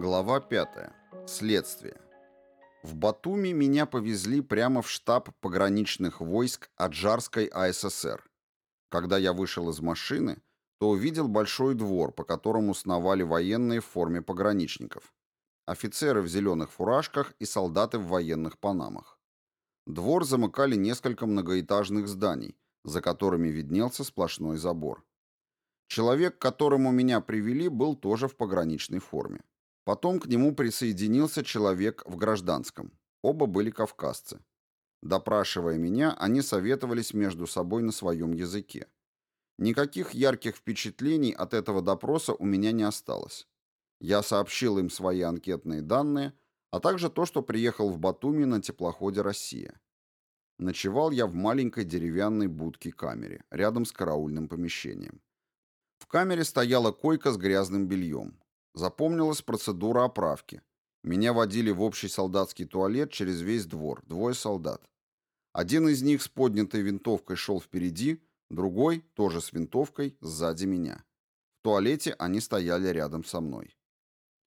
Глава 5. Следствие. В Батуми меня повезли прямо в штаб пограничных войск Аджарской АССР. Когда я вышел из машины, то увидел большой двор, по которому сновали военные в форме пограничников. Офицеры в зеленых фуражках и солдаты в военных панамах. Двор замыкали несколько многоэтажных зданий, за которыми виднелся сплошной забор. Человек, к которому меня привели, был тоже в пограничной форме. Потом к нему присоединился человек в гражданском. Оба были кавказцы. Допрашивая меня, они советовались между собой на своем языке. Никаких ярких впечатлений от этого допроса у меня не осталось. Я сообщил им свои анкетные данные, а также то, что приехал в Батуми на теплоходе «Россия». Ночевал я в маленькой деревянной будке-камере, рядом с караульным помещением. В камере стояла койка с грязным бельем. Запомнилась процедура оправки. Меня водили в общий солдатский туалет через весь двор, двое солдат. Один из них с поднятой винтовкой шел впереди, другой, тоже с винтовкой, сзади меня. В туалете они стояли рядом со мной.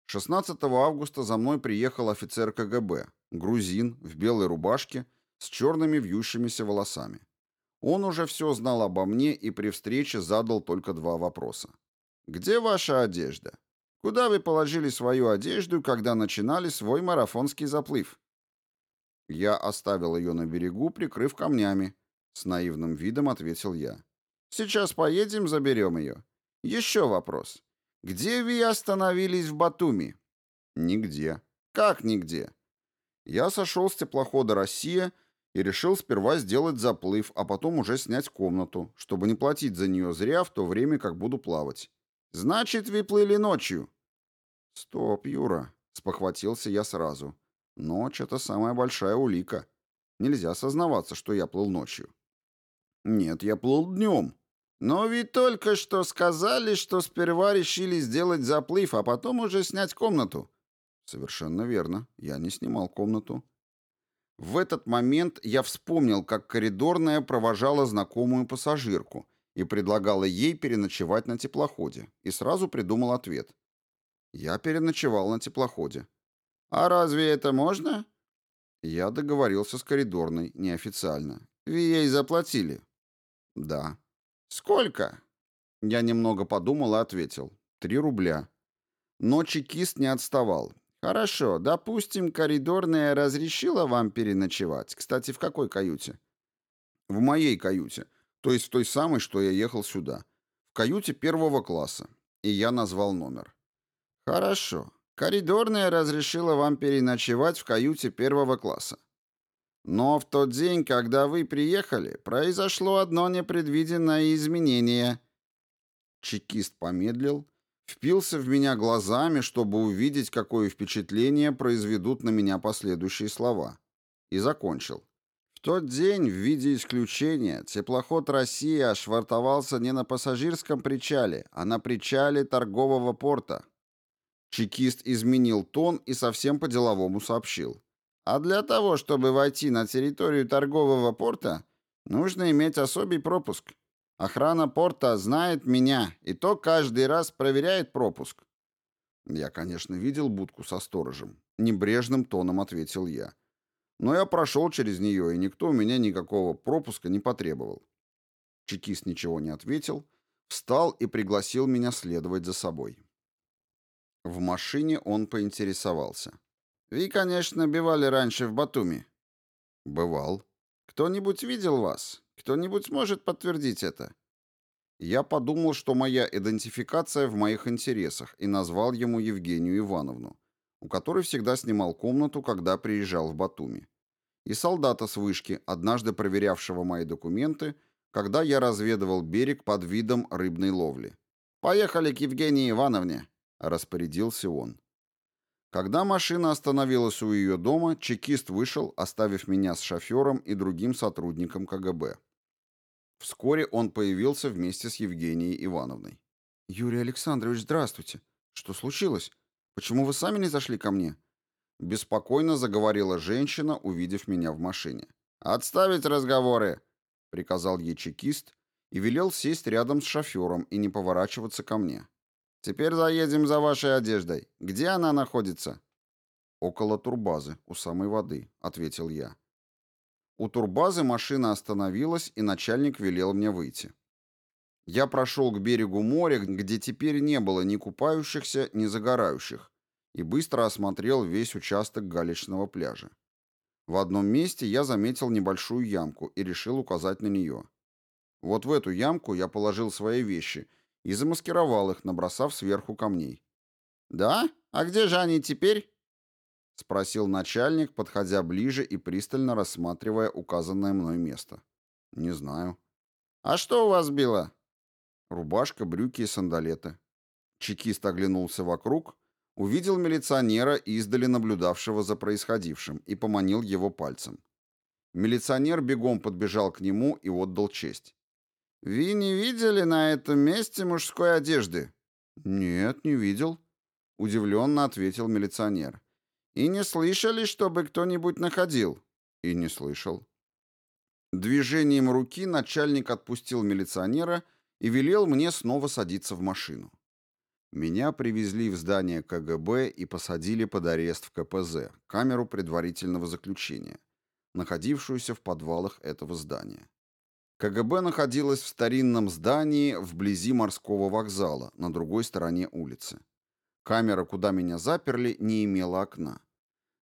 16 августа за мной приехал офицер КГБ, грузин, в белой рубашке, с черными вьющимися волосами. Он уже все знал обо мне и при встрече задал только два вопроса. «Где ваша одежда? Куда вы положили свою одежду, когда начинали свой марафонский заплыв? Я оставил ее на берегу, прикрыв камнями. С наивным видом ответил я. Сейчас поедем, заберем ее. Еще вопрос. Где вы остановились в Батуми? Нигде. Как нигде? Я сошел с теплохода «Россия» и решил сперва сделать заплыв, а потом уже снять комнату, чтобы не платить за нее зря в то время, как буду плавать. «Значит, вы плыли ночью?» «Стоп, Юра», — спохватился я сразу. «Ночь — это самая большая улика. Нельзя сознаваться, что я плыл ночью». «Нет, я плыл днем». «Но ведь только что сказали, что сперва решили сделать заплыв, а потом уже снять комнату». «Совершенно верно. Я не снимал комнату». В этот момент я вспомнил, как коридорная провожала знакомую пассажирку и предлагала ей переночевать на теплоходе, и сразу придумал ответ. Я переночевал на теплоходе. А разве это можно? Я договорился с коридорной, неофициально. Вы ей заплатили? Да. Сколько? Я немного подумал и ответил. Три рубля. Но чекист не отставал. Хорошо, допустим, коридорная разрешила вам переночевать. Кстати, в какой каюте? В моей каюте. То есть в той самой, что я ехал сюда. В каюте первого класса. И я назвал номер. Хорошо. Коридорная разрешила вам переночевать в каюте первого класса. Но в тот день, когда вы приехали, произошло одно непредвиденное изменение. Чекист помедлил, впился в меня глазами, чтобы увидеть, какое впечатление произведут на меня последующие слова. И закончил. Тот день, в виде исключения, теплоход «Россия» ошвартовался не на пассажирском причале, а на причале торгового порта. Чекист изменил тон и совсем по-деловому сообщил. А для того, чтобы войти на территорию торгового порта, нужно иметь особый пропуск. Охрана порта знает меня, и то каждый раз проверяет пропуск. Я, конечно, видел будку со сторожем. Небрежным тоном ответил я. Но я прошел через нее, и никто у меня никакого пропуска не потребовал. Чекист ничего не ответил, встал и пригласил меня следовать за собой. В машине он поинтересовался. «Вы, конечно, бывали раньше в Батуми?» «Бывал». «Кто-нибудь видел вас? Кто-нибудь может подтвердить это?» Я подумал, что моя идентификация в моих интересах, и назвал ему Евгению Ивановну, у которой всегда снимал комнату, когда приезжал в Батуми. И солдата с вышки, однажды проверявшего мои документы, когда я разведывал берег под видом рыбной ловли. «Поехали к Евгении Ивановне», распорядился он. Когда машина остановилась у ее дома, чекист вышел, оставив меня с шофером и другим сотрудником КГБ. Вскоре он появился вместе с Евгенией Ивановной. «Юрий Александрович, здравствуйте. Что случилось? Почему вы сами не зашли ко мне?» Беспокойно заговорила женщина, увидев меня в машине. «Отставить разговоры!» — приказал ей чекист и велел сесть рядом с шофером и не поворачиваться ко мне. Теперь заедем за вашей одеждой. Где она находится?» «Около турбазы, у самой воды», — ответил я. У турбазы машина остановилась, и начальник велел мне выйти. Я прошел к берегу моря, где теперь не было ни купающихся, ни загорающих, и быстро осмотрел весь участок галечного пляжа. В одном месте я заметил небольшую ямку и решил указать на нее. Вот в эту ямку я положил свои вещи и замаскировал их, набросав сверху камней. «Да? А где же они теперь?» — спросил начальник, подходя ближе и пристально рассматривая указанное мной место. «Не знаю». «А что у вас было?» Рубашка, брюки и сандалеты. Чекист оглянулся вокруг, увидел милиционера, издали наблюдавшего за происходившим, и поманил его пальцем. Милиционер бегом подбежал к нему и отдал честь. «Вы не видели на этом месте мужской одежды?» «Нет, не видел», — удивленно ответил милиционер. «И не слышали, чтобы кто-нибудь находил?» «И не слышал». Движением руки начальник отпустил милиционера и велел мне снова садиться в машину. Меня привезли в здание КГБ и посадили под арест в КПЗ, камеру предварительного заключения, находившуюся в подвалах этого здания. КГБ находилась в старинном здании вблизи морского вокзала, на другой стороне улицы. Камера, куда меня заперли, не имела окна.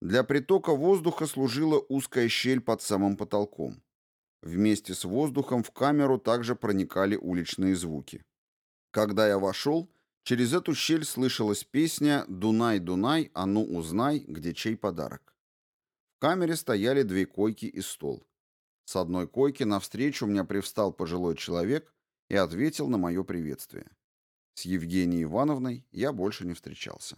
Для притока воздуха служила узкая щель под самым потолком. Вместе с воздухом в камеру также проникали уличные звуки. Когда я вошел, Через эту щель слышалась песня «Дунай, Дунай, а ну узнай, где чей подарок». В камере стояли две койки и стол. С одной койки навстречу мне привстал пожилой человек и ответил на мое приветствие. С Евгенией Ивановной я больше не встречался.